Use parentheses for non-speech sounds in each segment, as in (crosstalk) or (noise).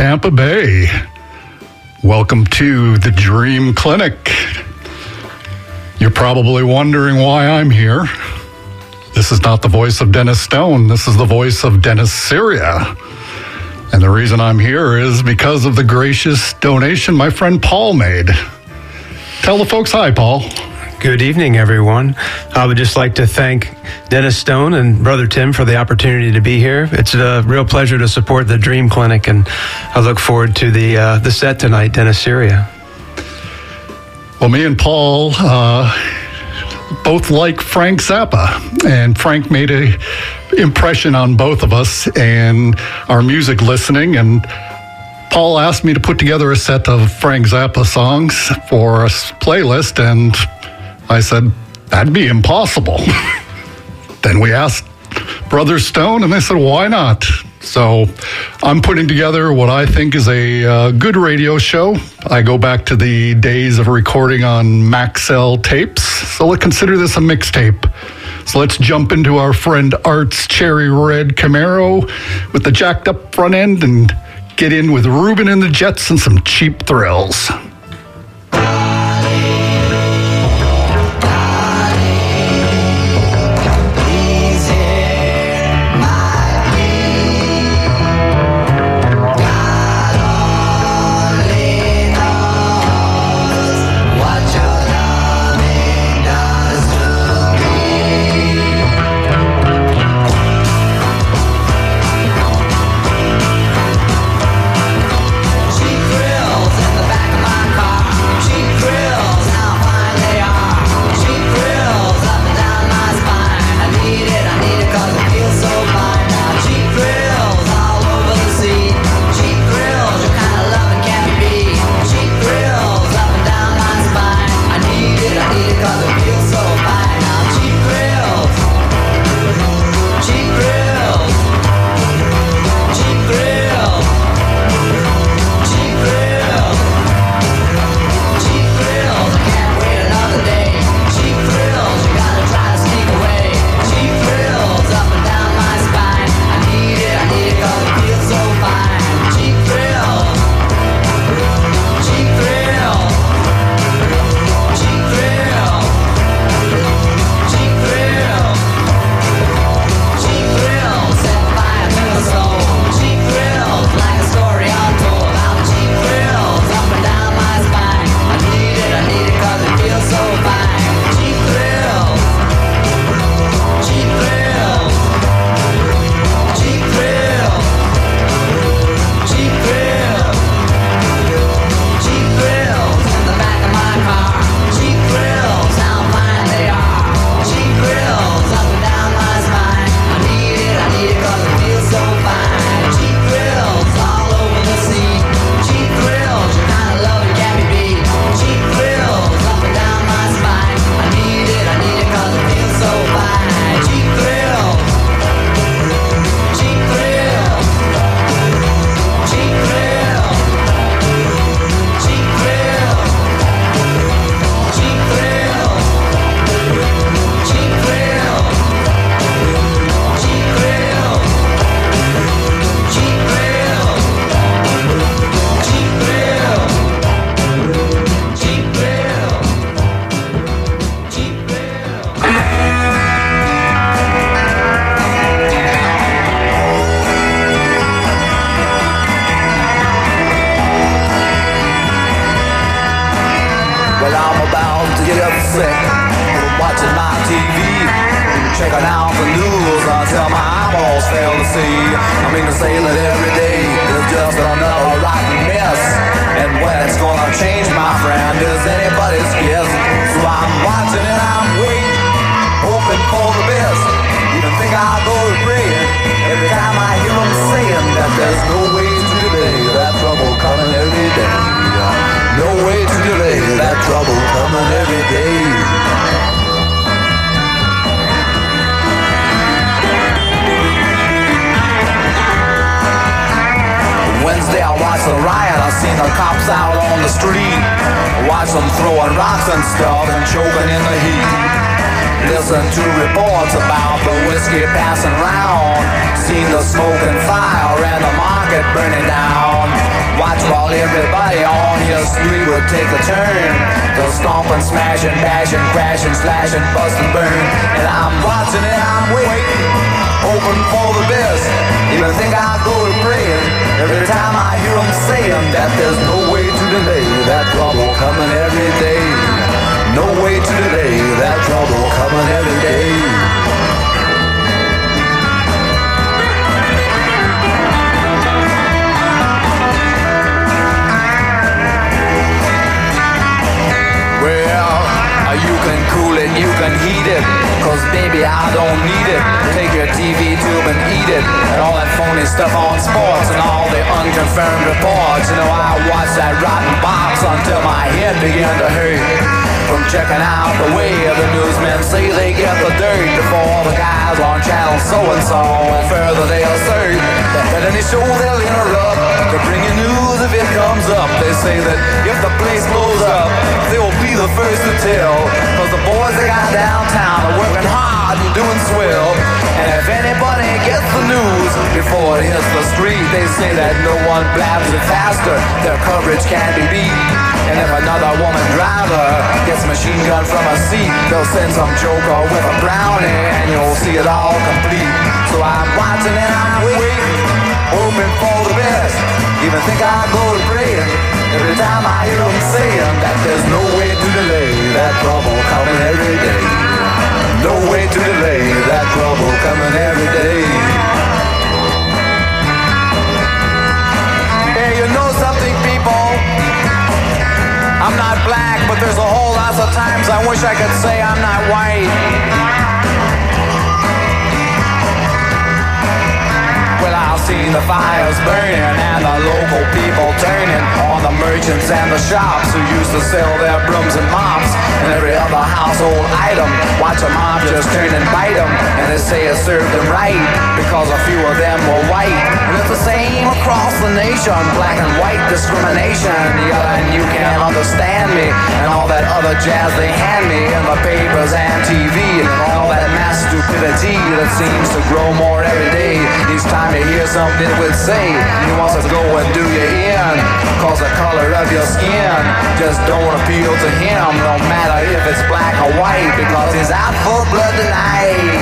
Tampa Bay. Welcome to the Dream Clinic. You're probably wondering why I'm here. This is not the voice of Dennis Stone. This is the voice of Dennis Syria. And the reason I'm here is because of the gracious donation my friend Paul made. Tell the folks hi, Paul. Good evening, everyone. I would just like to thank Dennis Stone and Brother Tim for the opportunity to be here. It's a real pleasure to support the Dream Clinic, and I look forward to the uh, the set tonight, Dennis Syria. Well, me and Paul uh, both like Frank Zappa, and Frank made a impression on both of us and our music listening. And Paul asked me to put together a set of Frank Zappa songs for a playlist, and I said that'd be impossible. (laughs) then we asked Brother Stone, and they said, why not? So I'm putting together what I think is a uh, good radio show. I go back to the days of recording on Maxell tapes. So let's consider this a mixtape. So let's jump into our friend Art's Cherry Red Camaro with the jacked up front end and get in with Ruben and the Jets and some cheap thrills. white because it's out for blood tonight.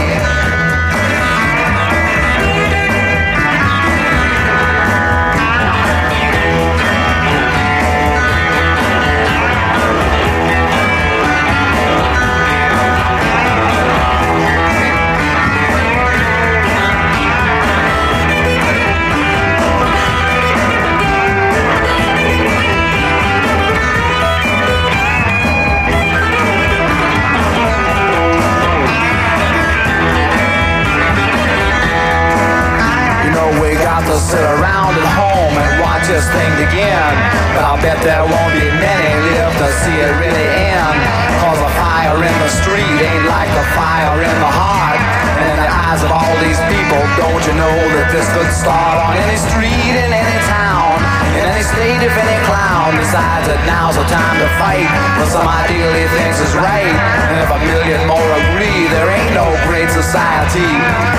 this thing begin But I'll bet there won't be many left to see it really end. Cause the fire in the street ain't like the fire in the heart. And in the eyes of all these people, don't you know that this could start on any street in any town In any state if any clown decides that now's the time to fight For some ideal he thinks is right. And if a million more agree, there ain't no great society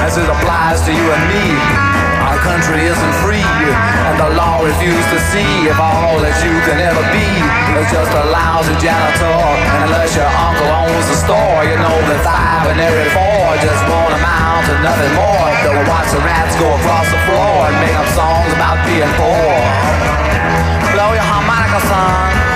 As it applies to you and me. Our country isn't free, and the law refuses to see if all that you can ever be is just a lousy janitor. And unless your uncle owns a store, you know that five and every four just want a amount to nothing more. They'll watch the rats go across the floor and make up songs about being poor. Blow your harmonica, son.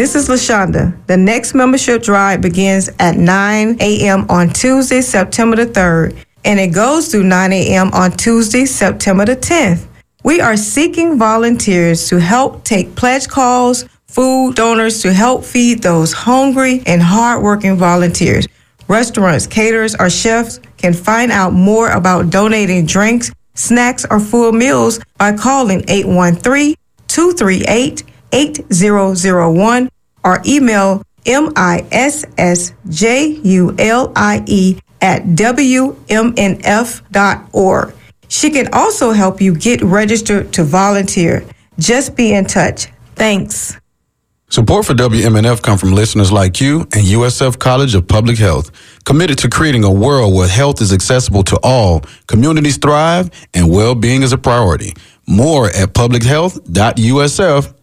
This is LaShonda. The next membership drive begins at 9 a.m. on Tuesday, September the 3rd, and it goes through 9 a.m. on Tuesday, September the 10th. We are seeking volunteers to help take pledge calls, food donors to help feed those hungry and hardworking volunteers. Restaurants, caterers, or chefs can find out more about donating drinks, snacks, or full meals by calling 813 238 8001 or email M-I-S-S-J-U-L-I-E at WMNF.org. She can also help you get registered to volunteer. Just be in touch. Thanks. Support for WMNF come from listeners like you and USF College of Public Health, committed to creating a world where health is accessible to all, communities thrive, and well-being is a priority. More at publichealth.usf.edu.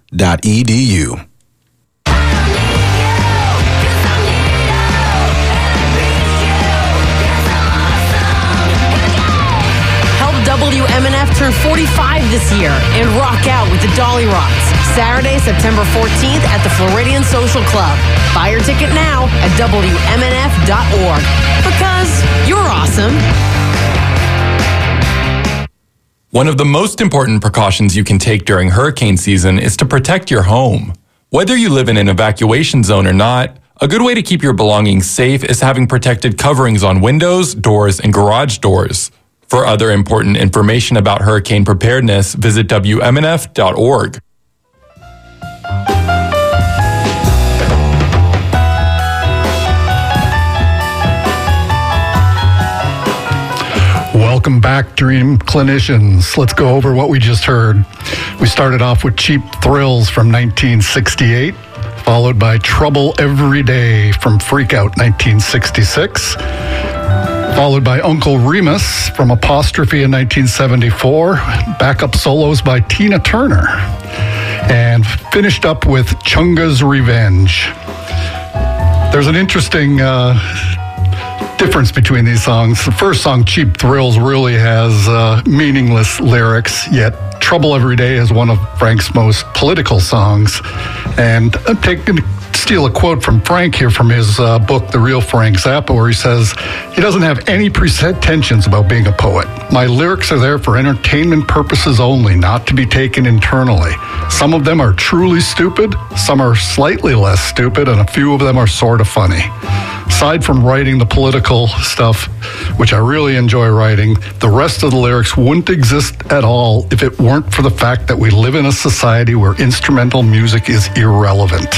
Help WMNF turn 45 this year and rock out with the Dolly Rocks. Saturday, September 14th at the Floridian Social Club. Buy your ticket now at WMNF.org because you're awesome. One of the most important precautions you can take during hurricane season is to protect your home. Whether you live in an evacuation zone or not, a good way to keep your belongings safe is having protected coverings on windows, doors, and garage doors. For other important information about hurricane preparedness, visit WMNF.org. Welcome back, Dream Clinicians. Let's go over what we just heard. We started off with Cheap Thrills from 1968, followed by Trouble Every Day from Freakout 1966, followed by Uncle Remus from Apostrophe in 1974, backup solos by Tina Turner, and finished up with Chunga's Revenge. There's an interesting uh, difference between these songs. The first song, Cheap Thrills, really has uh, meaningless lyrics, yet Trouble Every Day is one of Frank's most political songs. And I'm taking steal a quote from Frank here from his uh, book, The Real Frank Zappa, where he says, He doesn't have any pretensions about being a poet. My lyrics are there for entertainment purposes only, not to be taken internally. Some of them are truly stupid, some are slightly less stupid, and a few of them are sort of funny. Aside from writing the political stuff, which I really enjoy writing, the rest of the lyrics wouldn't exist at all if it weren't for the fact that we live in a society where instrumental music is irrelevant.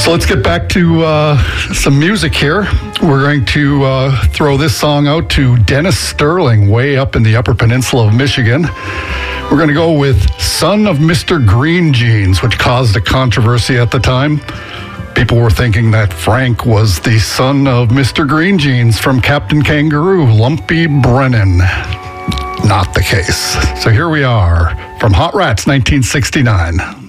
So let's get back to uh, some music here. We're going to uh, throw this song out to Dennis Sterling, way up in the Upper Peninsula of Michigan. We're going to go with Son of Mr. Green Jeans, which caused a controversy at the time. People were thinking that Frank was the son of Mr. Green Jeans from Captain Kangaroo, Lumpy Brannum. Not the case. So here we are from Hot Rats 1969.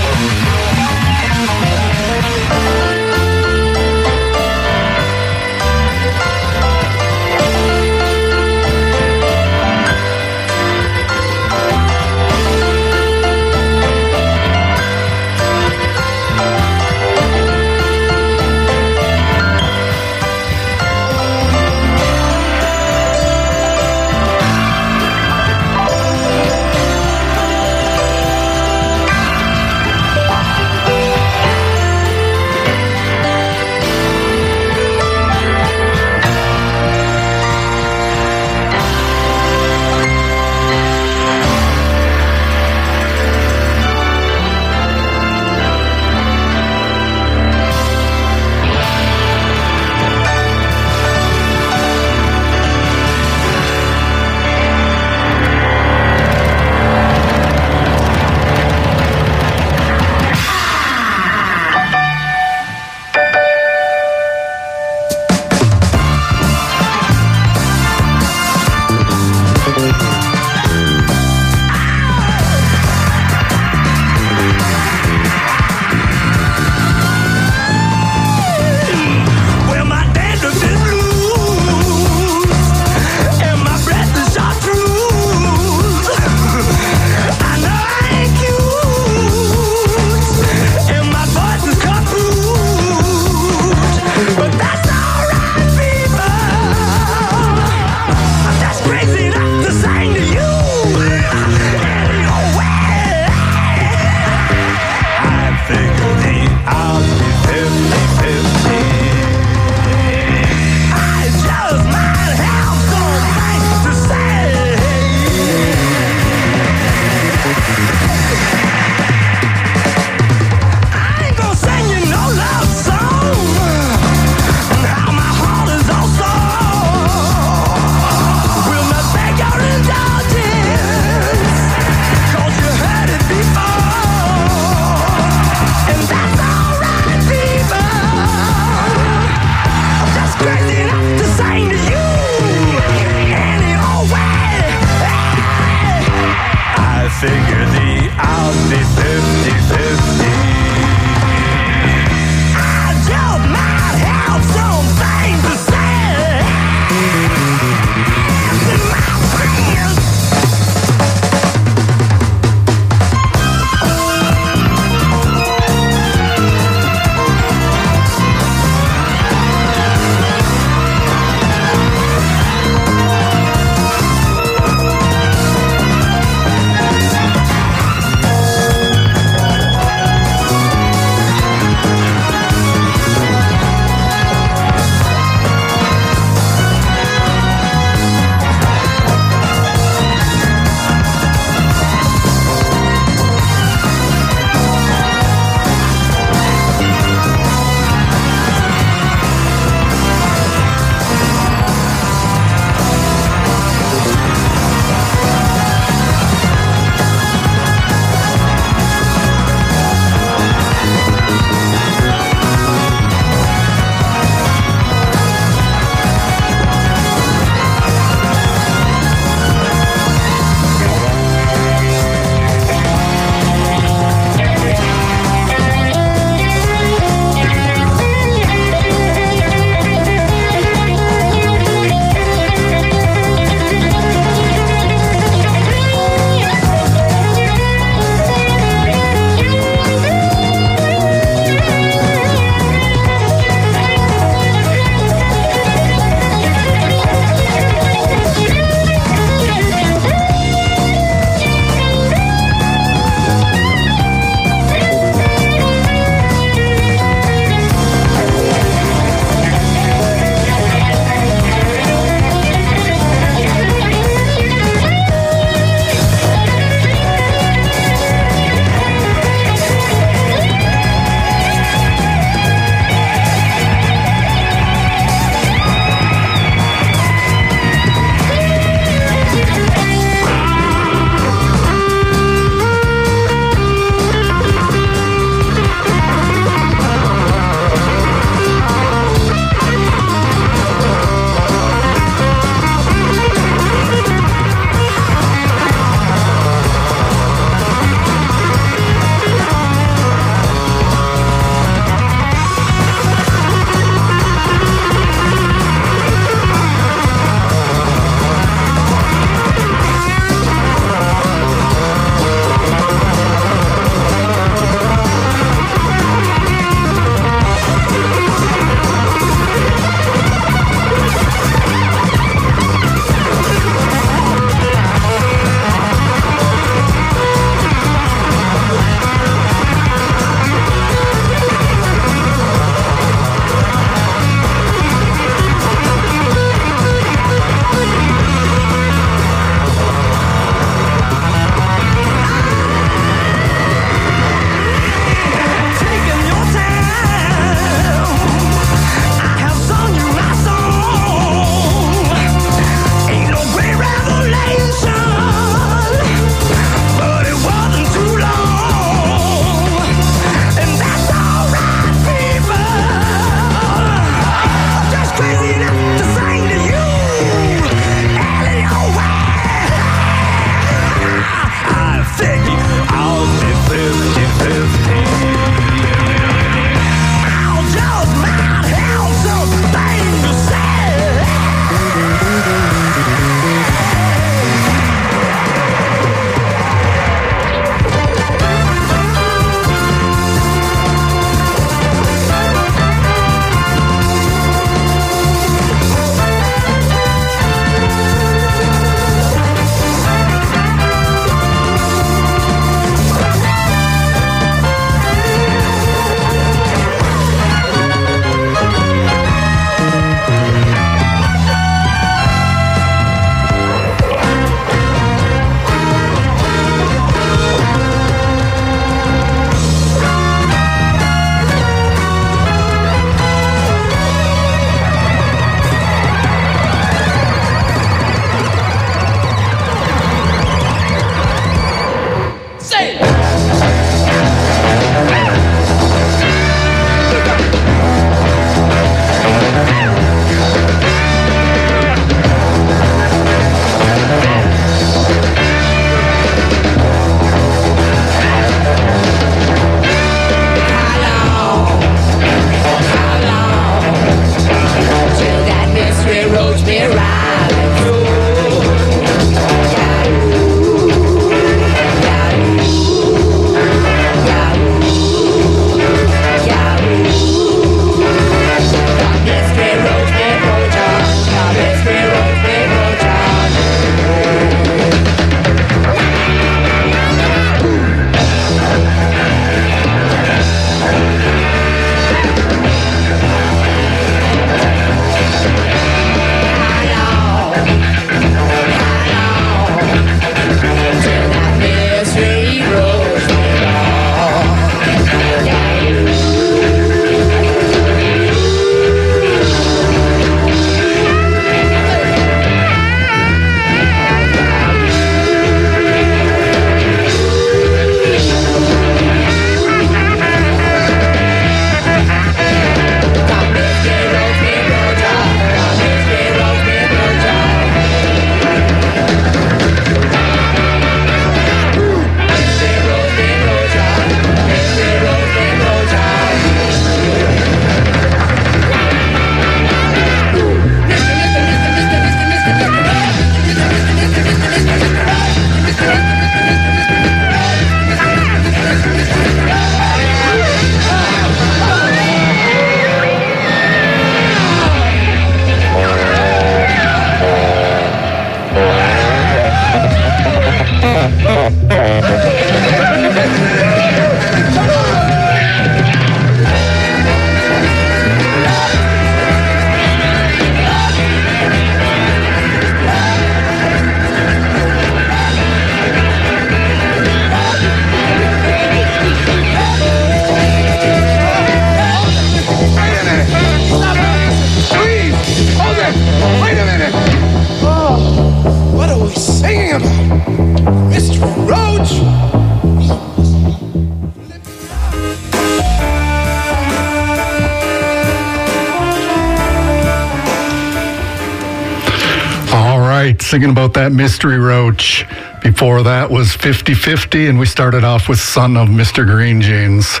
Singing about that mystery roach. Before that was 50 50, and we started off with Son of Mr. Green Jeans.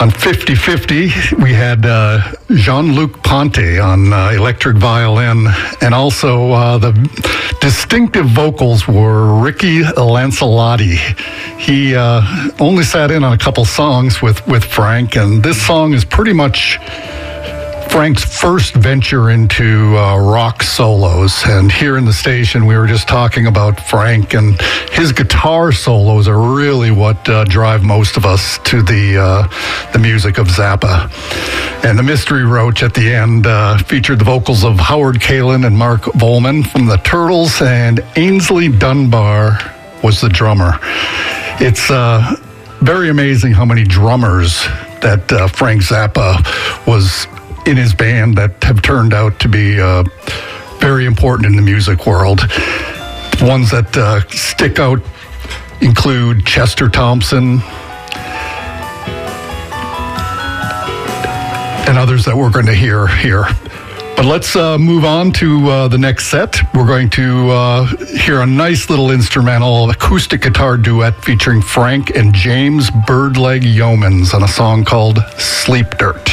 On 50 50, we had uh, Jean Luc Ponty on uh, electric violin, and also uh, the distinctive vocals were Ricky Lancelotti. He uh, only sat in on a couple songs with, with Frank, and this song is pretty much Frank's first venture into uh, rock solos. And here in the station, we were just talking about Frank, and his guitar solos are really what uh, drive most of us to the uh, the music of Zappa. And the Mystery Roach at the end uh, featured the vocals of Howard Kaylan and Mark Volman from the Turtles, and Aynsley Dunbar was the drummer. It's uh, very amazing how many drummers that uh, Frank Zappa was in his band that have turned out to be uh, very important in the music world. Ones that uh, stick out include Chester Thompson and others that we're going to hear here. But let's uh, move on to uh, the next set. We're going to uh, hear a nice little instrumental acoustic guitar duet featuring Frank and James Bird Legs Youman on a song called Sleep Dirt.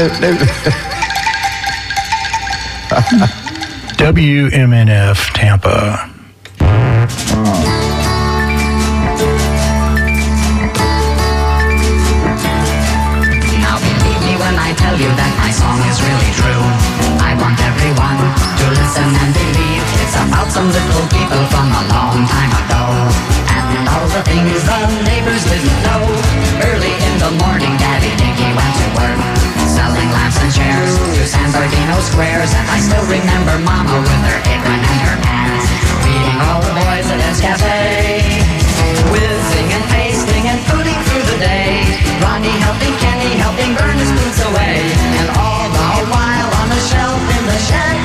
(laughs) WMNF Tampa. Bernardino squares. And I still remember Mama with her apron and her pants. Feeding all the boys at Ed's cafe. Whizzing and pasting and footing through the day. Ronnie helping Kenny, helping burn his boots away. And all the while on the shelf in the shed,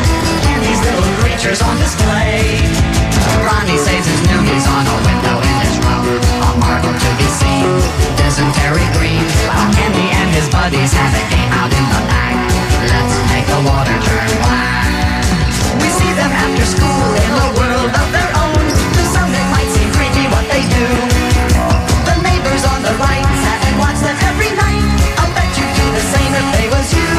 Kenny's little creatures on display. Ronnie saves his noogies on a window in his room. A marvel to be seen, dysentery green. While Kenny and his buddies have a game out in the back. Make the water turn black. We see them after school in a world of their own. To some it might seem creepy what they do. The neighbors on the right sat and watched them every night. I'll bet you'd do the same if they was you.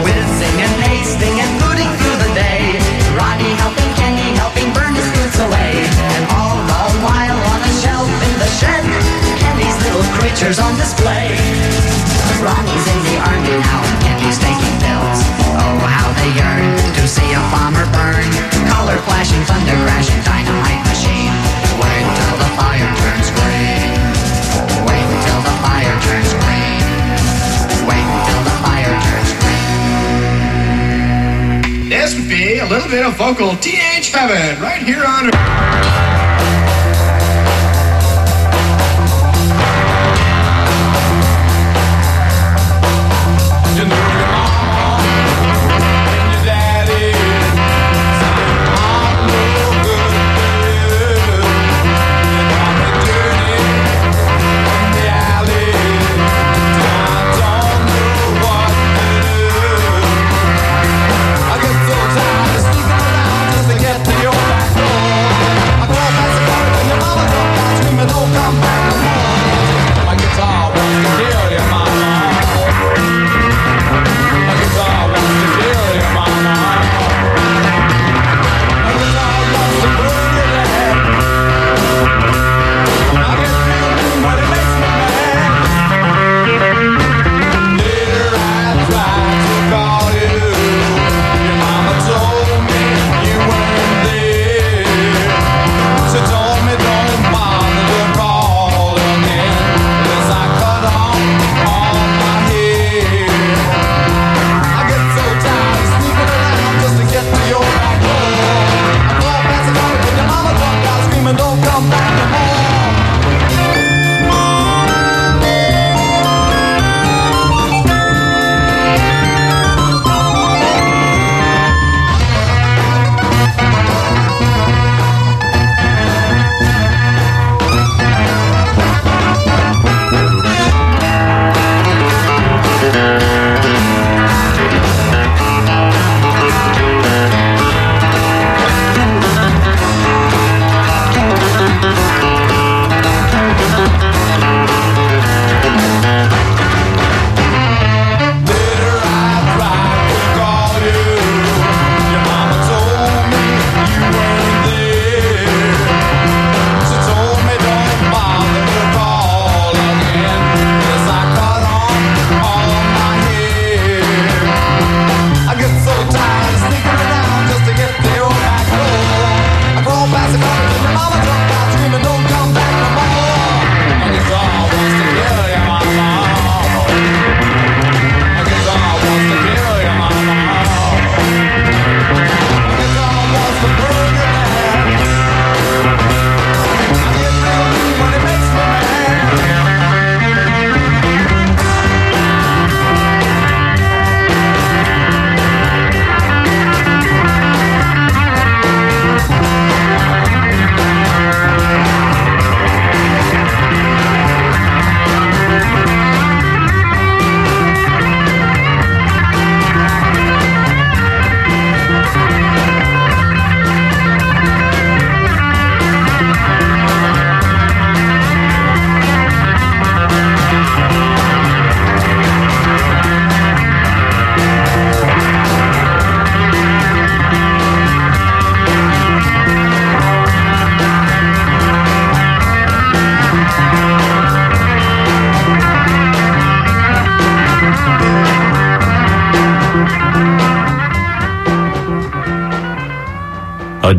Whizzing and pasting and booting through the day. Ronnie helping Kenny, helping burn his boots away. And all the while on a shelf in the shed, Kenny's little creatures on display. Ronnie's in the army now and Kenny's taking pills. Oh, how they yearn to see a bomber burn. Color flashing, thunder crashing, dynamite machine. Wait till the fire turns green. Wait till the fire turns green. Wait till the fire. This would be a little bit of vocal teenage heaven right here on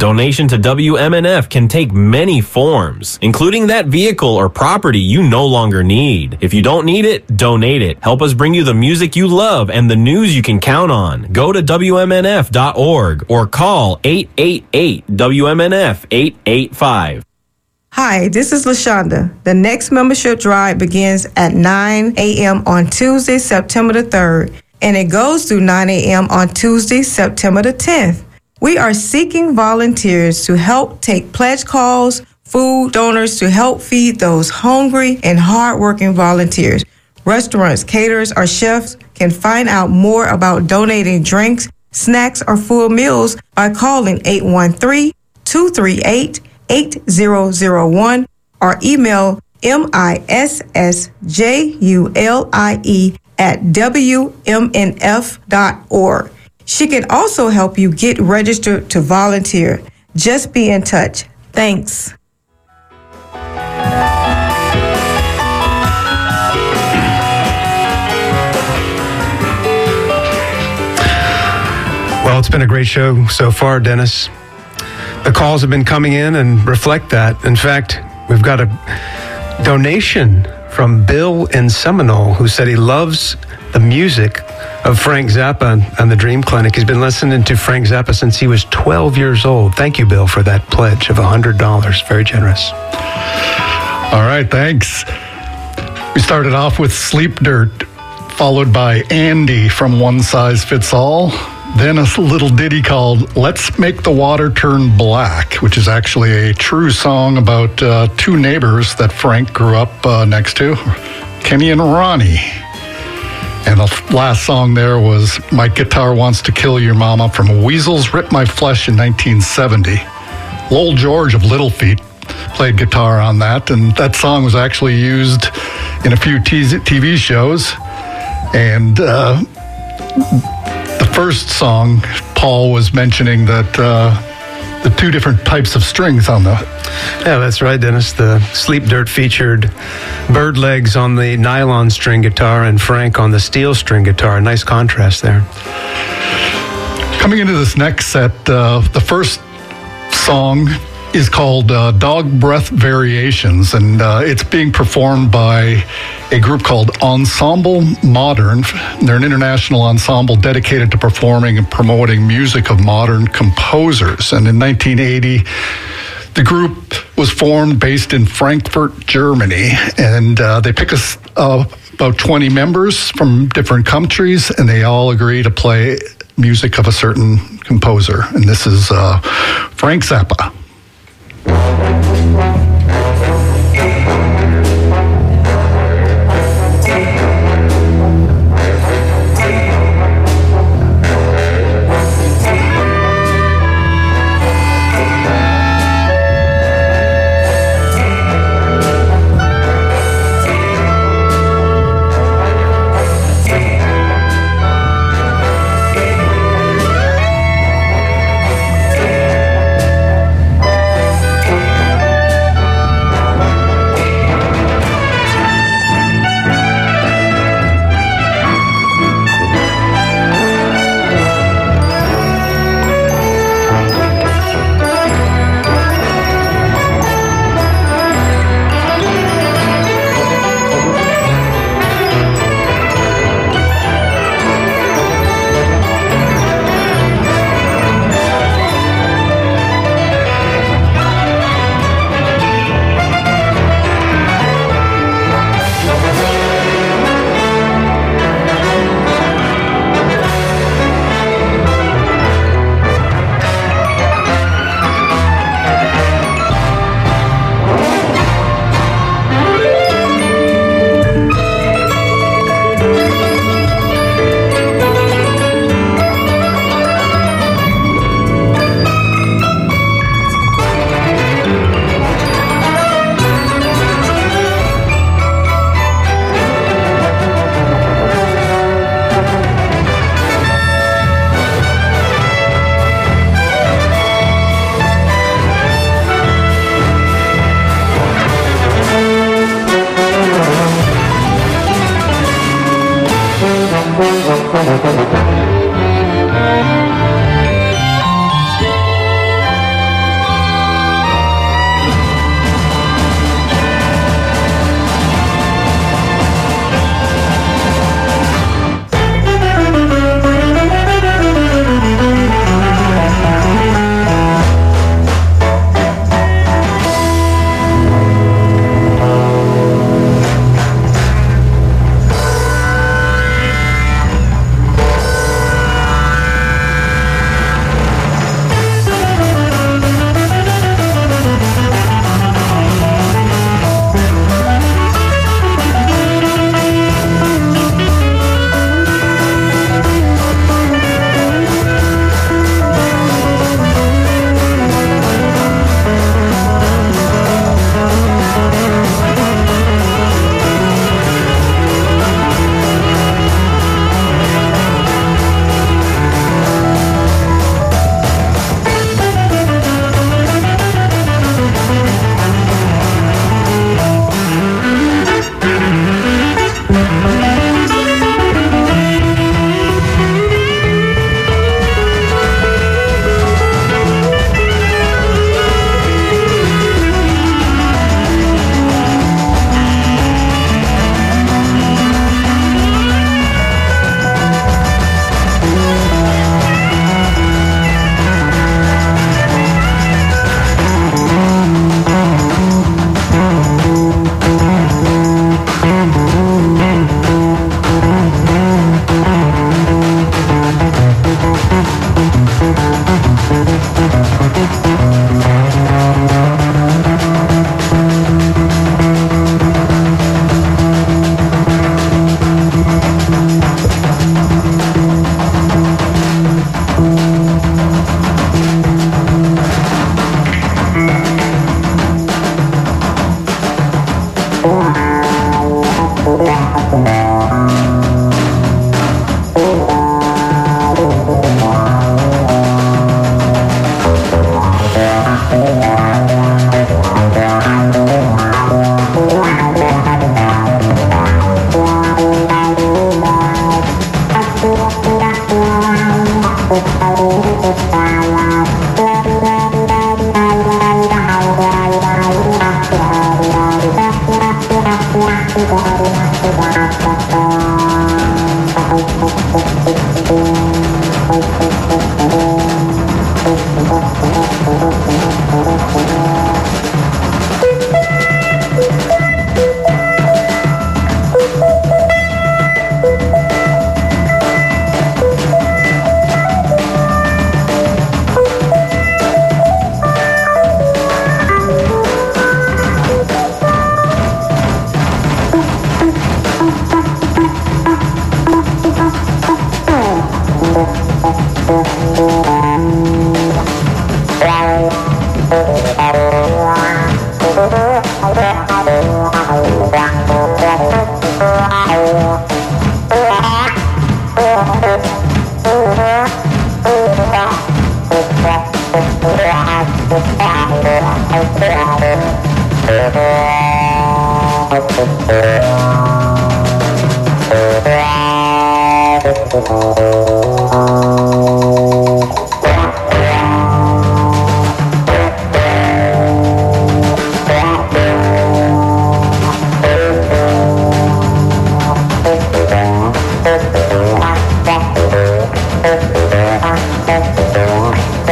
donation to WMNF can take many forms, including that vehicle or property you no longer need. If you don't need it, donate it. Help us bring you the music you love and the news you can count on. Go to WMNF.org or call 888 WMNF 885. Hi, this is LaShonda. The next membership drive begins at 9 a.m. on Tuesday, September the 3rd, and it goes through 9 a.m. on Tuesday, September the 10th. We are seeking volunteers to help take pledge calls, food donors to help feed those hungry and hardworking volunteers. Restaurants, caterers, or chefs can find out more about donating drinks, snacks, or full meals by calling 813 238 8001 or email M-I-S-S-J-U-L-I-E at WMNF.org. She can also help you get registered to volunteer. Just be in touch. Thanks. Well, it's been a great show so far, Dennis. The calls have been coming in and reflect that. In fact, we've got a donation from Bill in Seminole who said he loves the music of Frank Zappa and the Dream Clinic. He's been listening to Frank Zappa since he was 12 years old. Thank you, Bill, for that pledge of $100. Very generous. All right, thanks. We started off with Sleep Dirt, followed by Andy from One Size Fits All. Then a little ditty called Let's Make the Water Turn Black, which is actually a true song about uh, two neighbors that Frank grew up uh, next to, Kenny and Ronnie. And the last song there was My Guitar Wants to Kill Your Mama from Weasels Rip My Flesh in 1970. Lowell George of Little Feat played guitar on that, and that song was actually used in a few TV shows. And uh, the first song, Paul was mentioning that uh, the two different types of strings on the. Yeah, that's right, Dennis. The Sleep Dirt featured bird legs on the nylon string guitar and Frank on the steel string guitar. Nice contrast there. Coming into this next set, uh, the first song is called uh, Dog Breath Variations, and uh, it's being performed by a group called Ensemble Modern. They're an international ensemble dedicated to performing and promoting music of modern composers. And in 1980, the group was formed based in Frankfurt, Germany, and uh, they pick us about 20 members from different countries, and they all agree to play music of a certain composer. And this is uh, Frank Zappa. Thank you.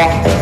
Thank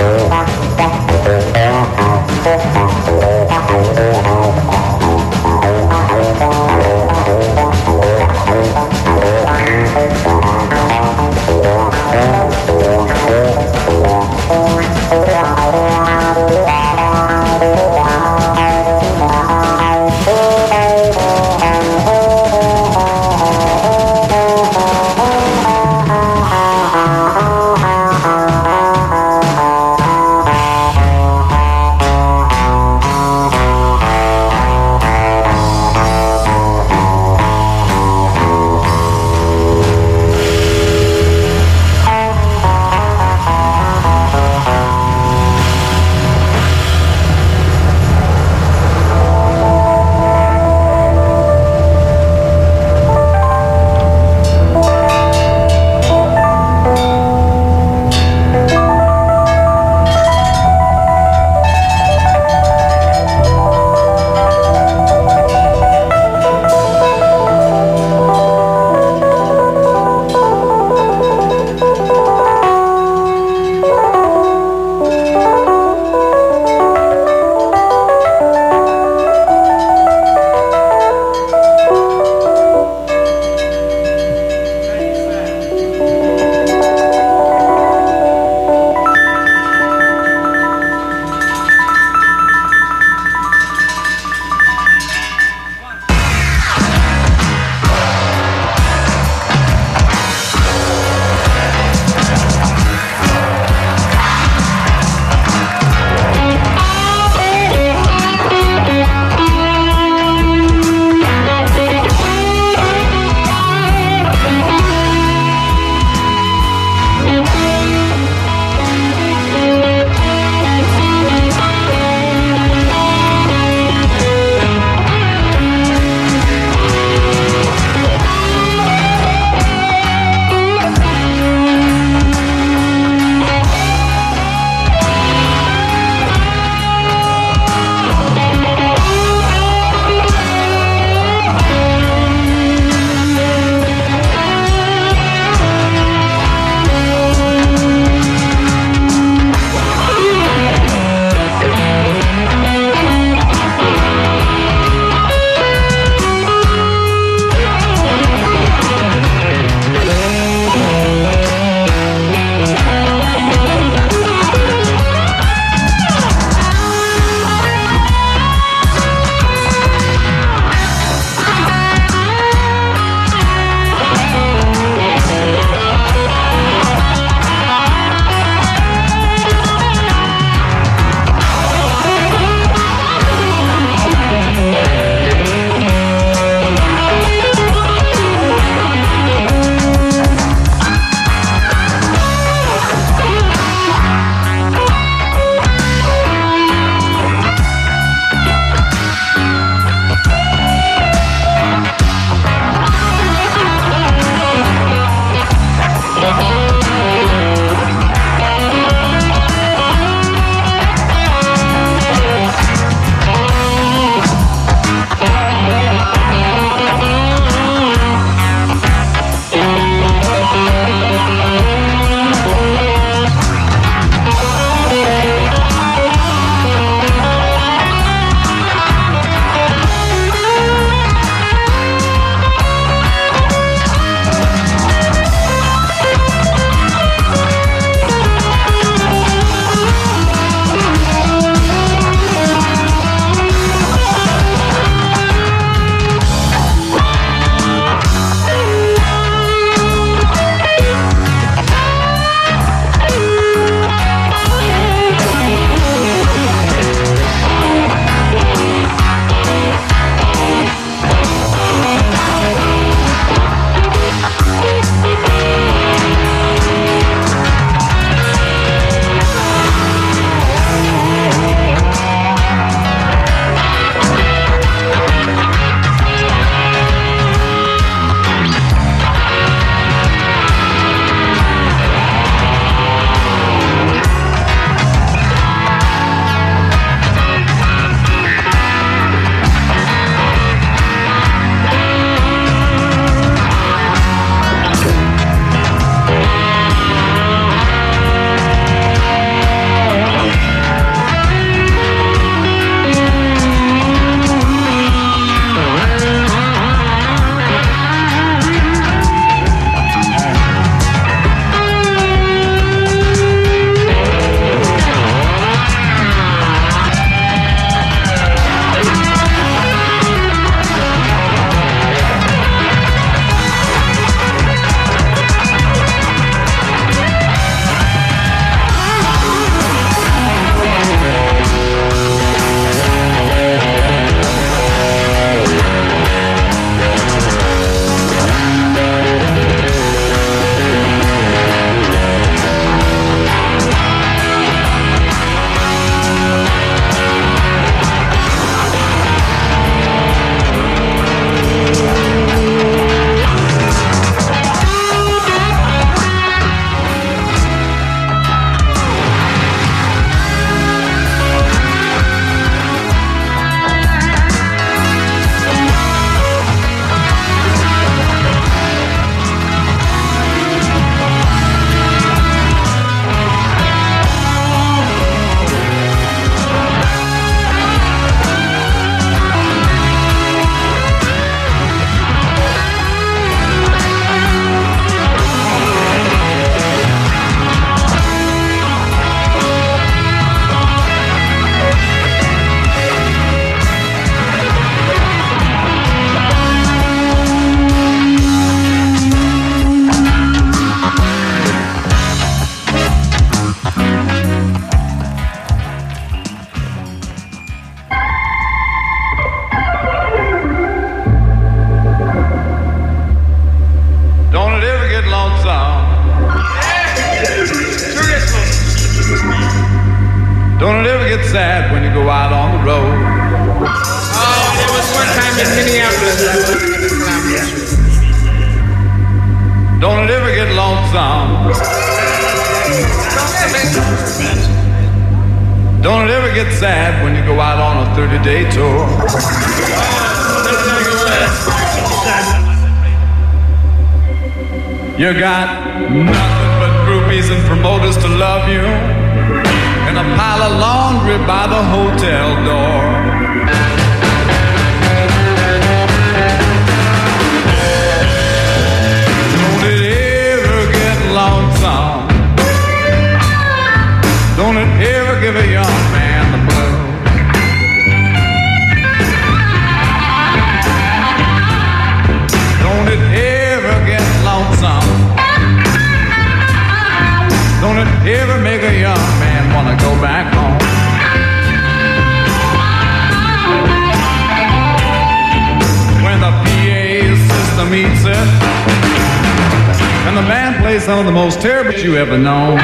some of the most terrible you ever known.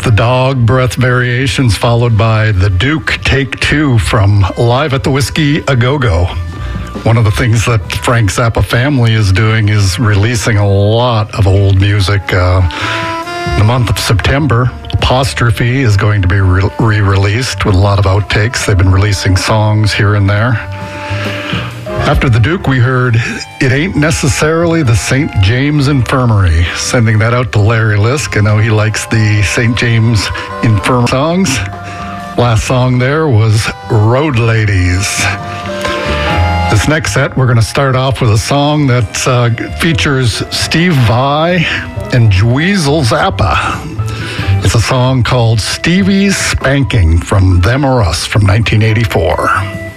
With the dog breath variations, followed by the Duke Take Two from Live at the Whisky A Go Go. One of the things that Frank Zappa family is doing is releasing a lot of old music. Uh, the month of September, Apostrophe is going to be re released with a lot of outtakes. They've been releasing songs here and there. After the Duke, we heard It Ain't Necessarily the St. James Infirmary. Sending that out to Larry Lisk. I know he likes the St. James Infirmary songs. Last song there was Road Ladies. This next set, we're going to start off with a song that uh, features Steve Vai and Dweezil Zappa. It's a song called Stevie's Spanking from Them or Us from 1984.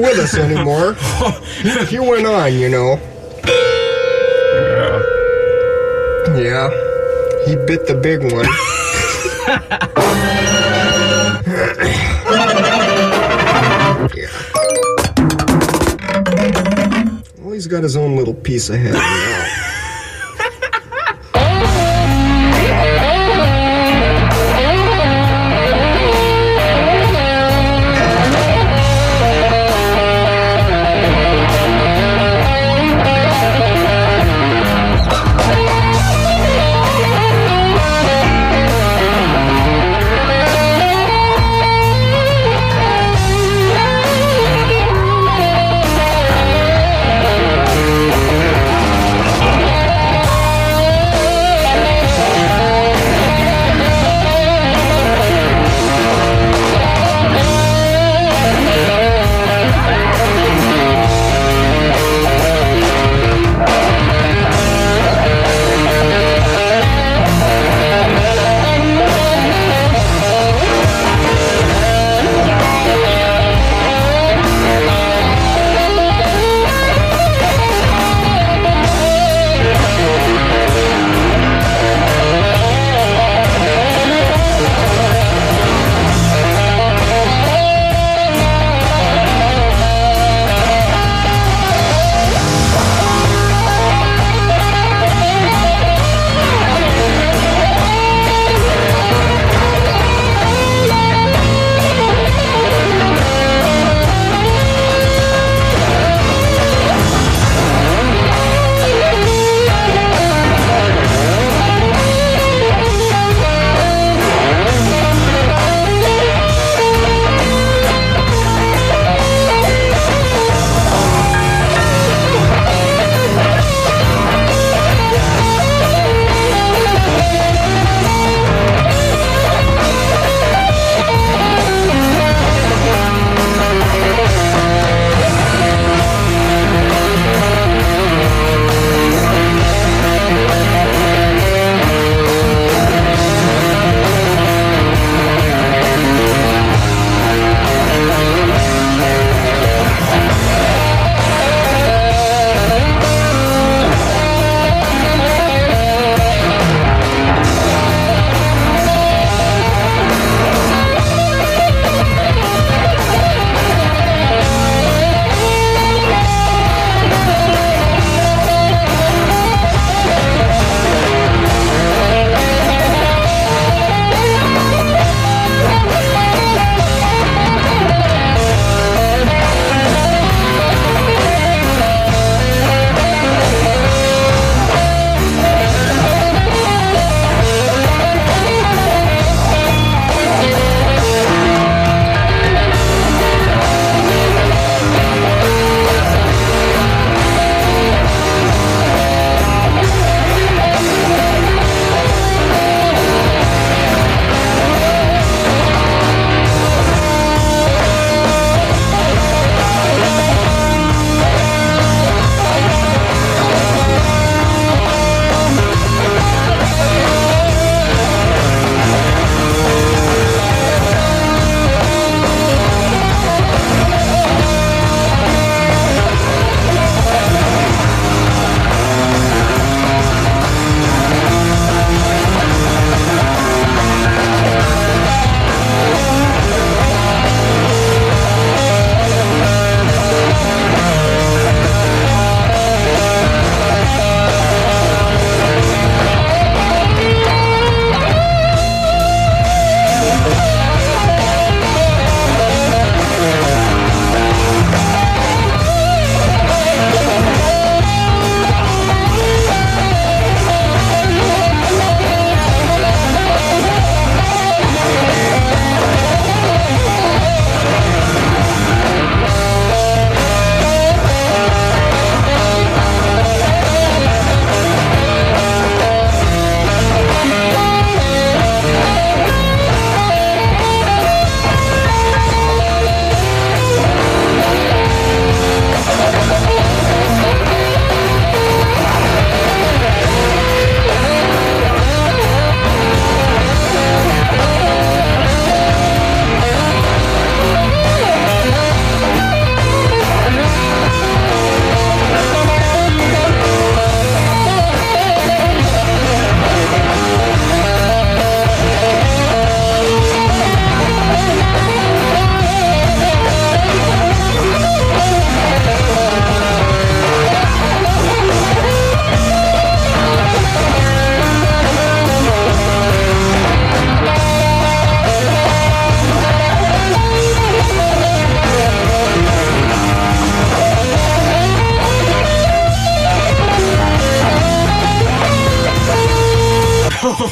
With us anymore. (laughs) he went on, you know. Yeah. He bit the big one. (laughs) yeah. Well, he's got his own little piece of head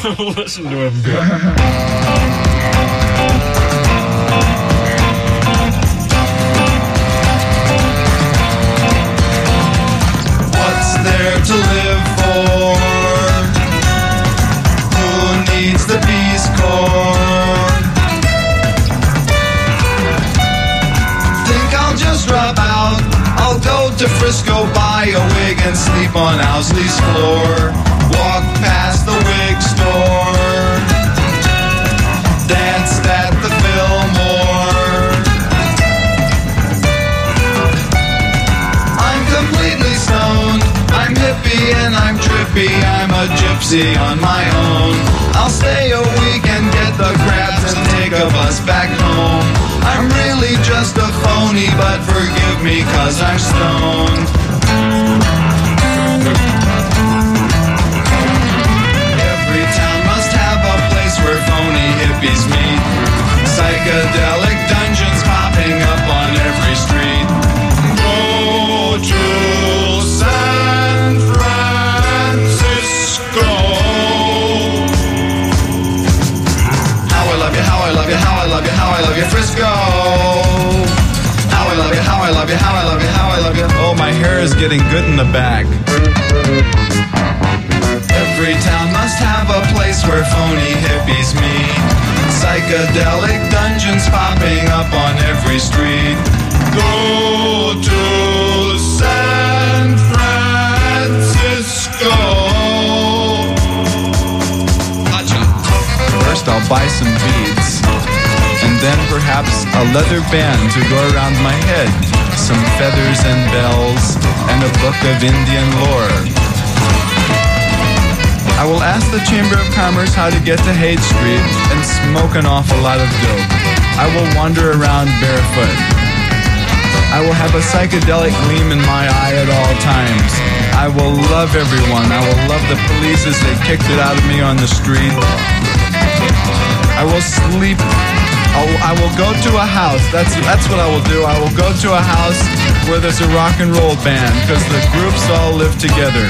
(laughs) Listen to him. (laughs) leather band to go around my head, some feathers and bells, and a book of Indian lore. I will ask the Chamber of Commerce how to get to Haight Street and smoke an awful lot of dope. I will wander around barefoot. I will have a psychedelic gleam in my eye at all times. I will love everyone. I will love the police as they kicked it out of me on the street. I will sleep. Oh, I'll, go to a house. That's that's what I will do. I will go to a house where there's a rock and roll band because the groups all live together.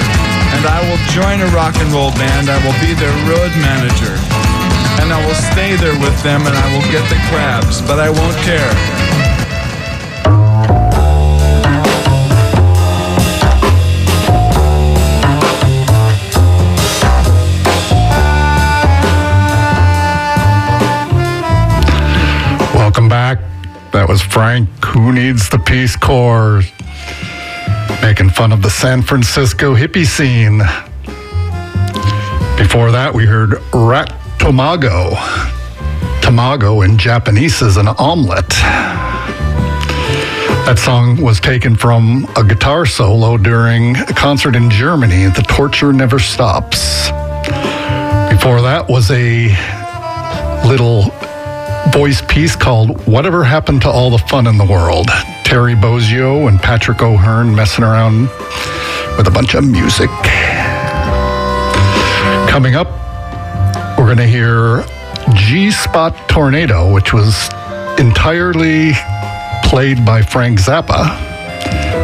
And I will join a rock and roll band. I will be their road manager. And I will stay there with them and I will get the crabs, but I won't care. Welcome back. That was Frank, Who Needs the Peace Corps, making fun of the San Francisco hippie scene. Before that, we heard Rat Tomago. Tamago in Japanese is an omelet. That song was taken from a guitar solo during a concert in Germany. The Torture Never Stops. Before that was a little voice piece called Whatever Happened to All the Fun in the World. Terry Bozzio and Patrick O'Hearn messing around with a bunch of music. Coming up, we're going to hear G Spot Tornado, which was entirely played by Frank Zappa.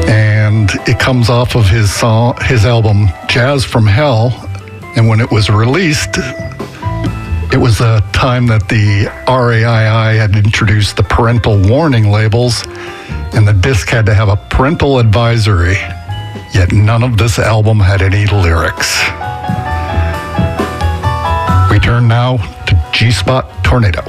And it comes off of his song, his album Jazz from Hell. And when it was released, it was a time that the RIAA had introduced the parental warning labels, and the disc had to have a parental advisory. Yet none of this album had any lyrics. We turn now to G Spot Tornado.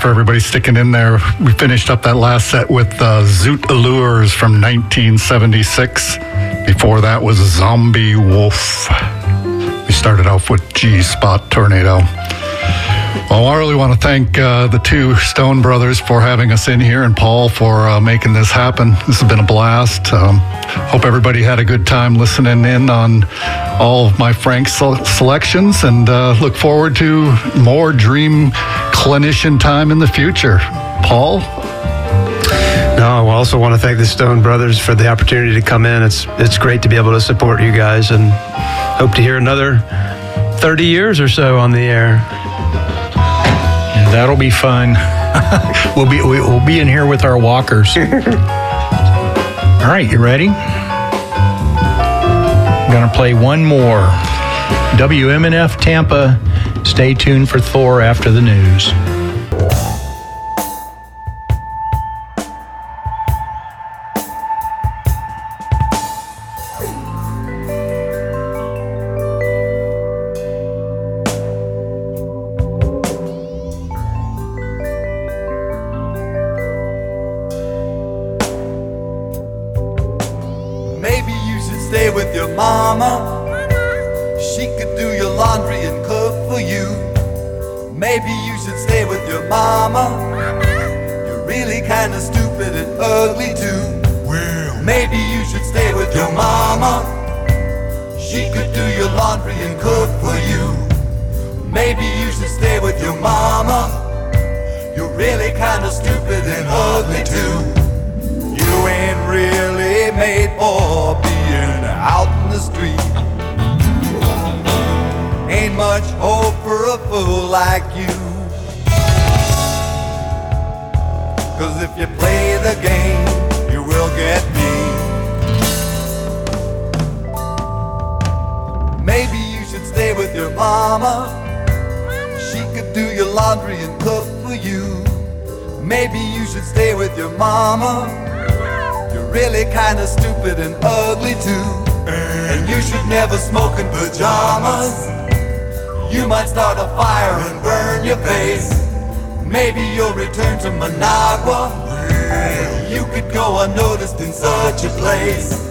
For everybody sticking in there. We finished up that last set with uh, Zoot Allures from 1976. Before that was Zomby Woof. We started off with G Spot Tornado. Well, I really want to thank uh, the two Stone brothers for having us in here and Paul for uh, making this happen. This has been a blast. Um, hope everybody had a good time listening in on all of my Frank selections and uh, look forward to more dream clinician time in the future. Paul? No, I also want to thank the Stone Brothers for the opportunity to come in. It's it's great to be able to support you guys and hope to hear another 30 years or so on the air. That'll be fun. (laughs) we'll be we- we'll be in here with our walkers. (laughs) All right, you ready? I'm gonna play one more. WMNF Tampa. Stay tuned for Thor after the news. Stay with your mama. She could do your laundry and cook for you. Maybe you should stay with your mama. You're really kinda stupid and ugly too. And you should never smoke in pajamas. You might start a fire and burn your face. Maybe you'll return to Managua. You could go unnoticed in such a place.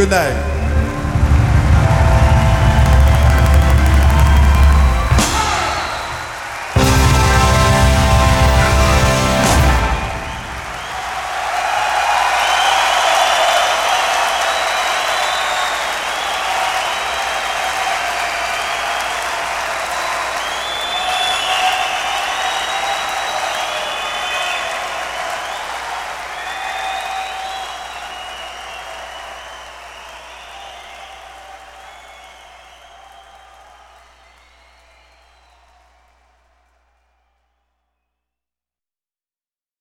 Good night.